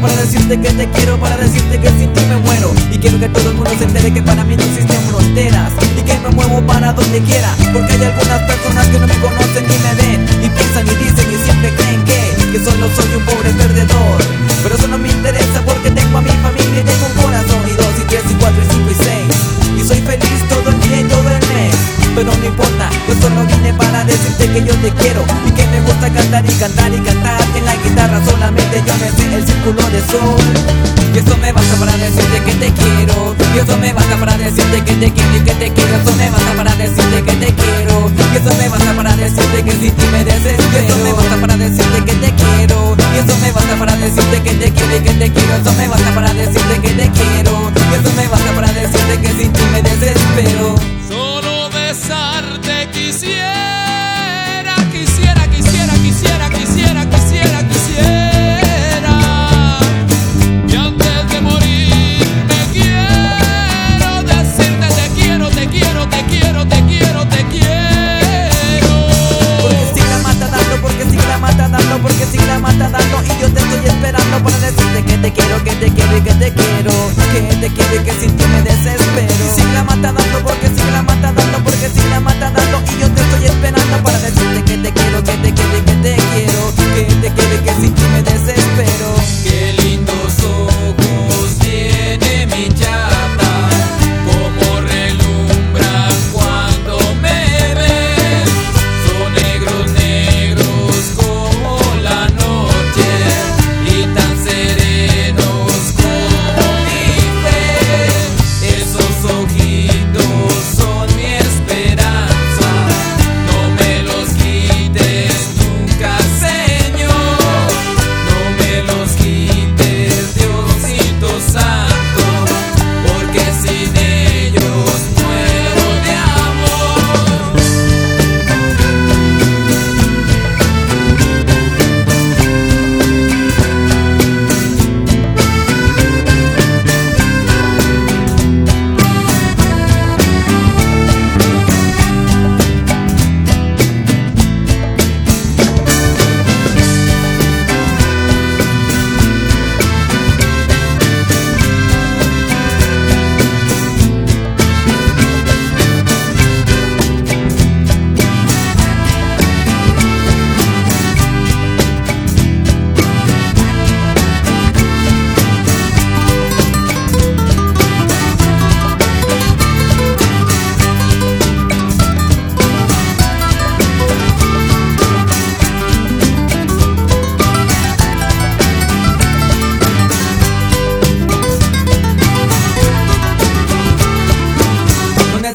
para decirte que te quiero, para decirte que sin ti me muero. Y quiero que todo el mundo se entere que para mí no existen fronteras y que me muevo para donde quiera. Porque hay algunas personas que no me conocen ni me ven y piensan y dicen y siempre creen que, que solo soy un pobre perdedor. Pero eso no me interesa porque tengo a mi familia y tengo un corazón y dos y tres y cuatro y cinco y seis. Y soy feliz todo el día y todo el mes. Pero no importa, yo solo vine para decirte que yo te quiero y que me gusta cantar y cantar y cantar. Guitarra solamente yo me sé el círculo de sol. Y eso me basta para decirte que te quiero. Y eso me basta para decirte que te quiero y que te quiero. Eso me basta para decirte que te quiero. Y eso me basta para decirte que sin ti me desespero. Y eso me basta para decirte que te quiero. Y eso me basta para decirte que te quiero y que te quiero. Eso me basta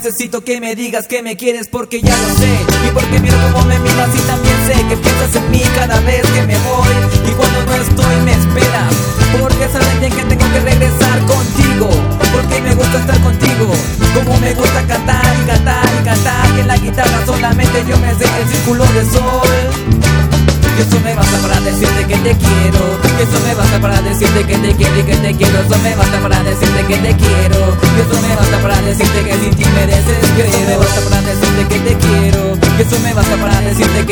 necesito que me digas que me quieres porque ya lo sé. Y porque miro cómo me miras y también sé que piensas en mí cada vez que me voy. Y cuando no estoy me esperas. Porque sabes bien que tengo que regresar contigo. Porque me gusta estar contigo. Como me gusta cantar y cantar y cantar. Y en la guitarra solamente yo me sé el círculo de sol. Y eso me basta para decirte que te quiero. Y eso me basta para decirte que te quiero y que te quiero. Eso me basta para decirte que te quiero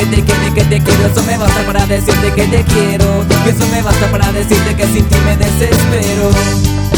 que te quiero que te quiero Eso me basta para decirte que te quiero. Eso me basta para decirte que sin ti me desespero.